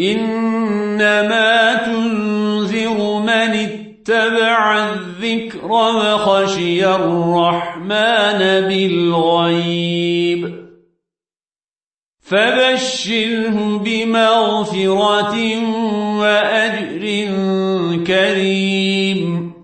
إنما تنذر من اتبع الذكر وخشي الرحمن بالغيب. فبشره بمغفرة وأجر كريم.